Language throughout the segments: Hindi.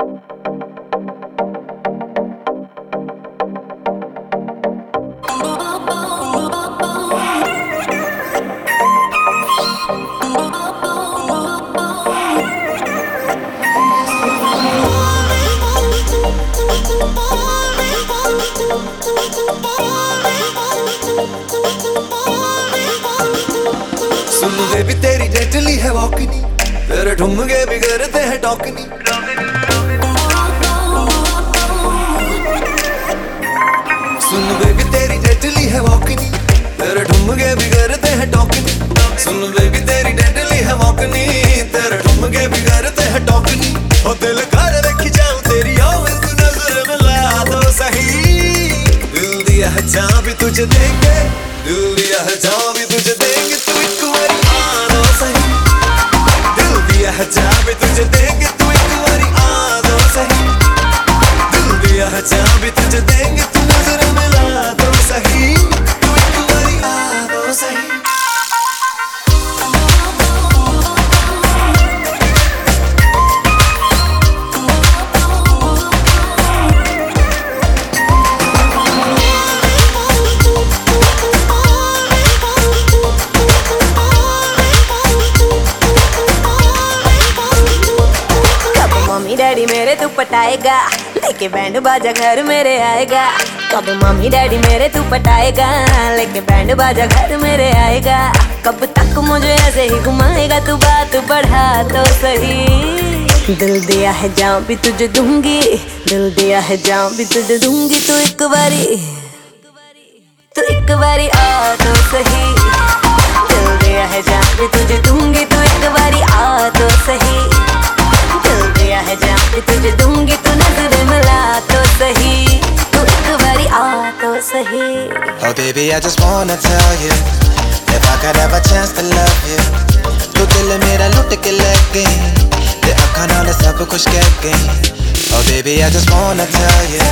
सुन भी तेरी डेडली है वॉकनी तेरे ठुमके भी करते हैं टॉकनी सुन भी तेरी डेडली है वॉकनी तेरे भी करते हैं टॉकनी सुन भी तेरी डेडली है वॉकनी तेरे भी करते हैं टॉकनी ओ दिल कर रखी जाऊँ तेरी आवाज़ तू नज़र मिला दो सही। दिल दिया है जहाँ भी तुझे देंगे दिल दिया है जहाँ भी तुझे देंगे तू एक बारी आना सही। दिल दिया है जहाँ भी तुझे देंगे तू एक बारी आना सही। दिल दिया है जहाँ भी तुझे मेरे तू पटाएगा लेके बैंड बाजा घर मेरे आएगा। कब मम्मी डैडी मेरे तू पटाएगा लेके बैंड बाजा घर मेरे आएगा। कब तक मुझे ऐसे ही घुमाएगा? तू बात बढ़ा तो सही। दिल दिया है जाऊँ भी तुझे दूँगी। दिल दिया है जाऊँ भी तुझे दूँगी तू एक बारी। सही Oh baby, I just wanna tell you If I could have a chance to love you तू दिल मेरा लुट के ले गई ते अखा नाल सब कुछ कह गई Oh baby, I just wanna tell you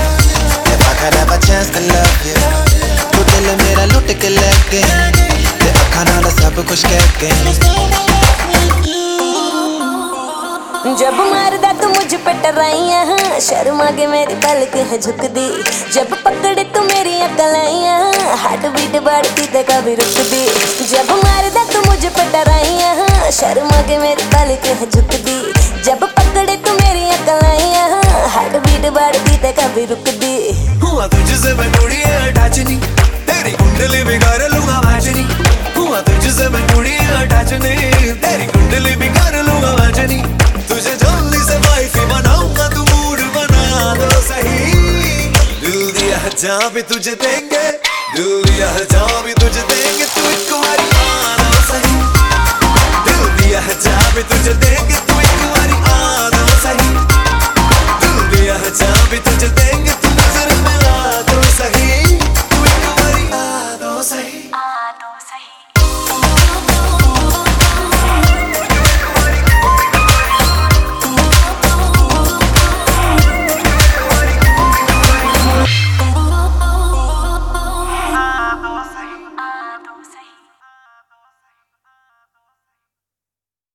If I could have a chance to love you तू दिल मेरा लुट के ले गई ते अखा नाल सब कुछ कह गई जब मारदा तू मुझ पे टराइया शर्मा के मेरी पलक है झुकदी। जब पकड़े तू मेरी अकलाइया हार्ट बीट बढ़ती ते कभी रुकदी। जब मारदा तू मुझ पे टराइया शर्मा के मेरी पलक है झुकदी। जब पकड़े तू मेरी अकलाइया हार्ट बीट बढ़ती ते कभी रुकदी। हुआ तुझसे मैं कुड़ी अटैचनी, तेरी कुंडली बिगाड़ लूँगा मैचनी हुआ तुझसे मैं कुड़ी अटैचनी, तेरी जहाँ भी तुझे देंगे दिल दिया जहाँ भी तुझे देंगे।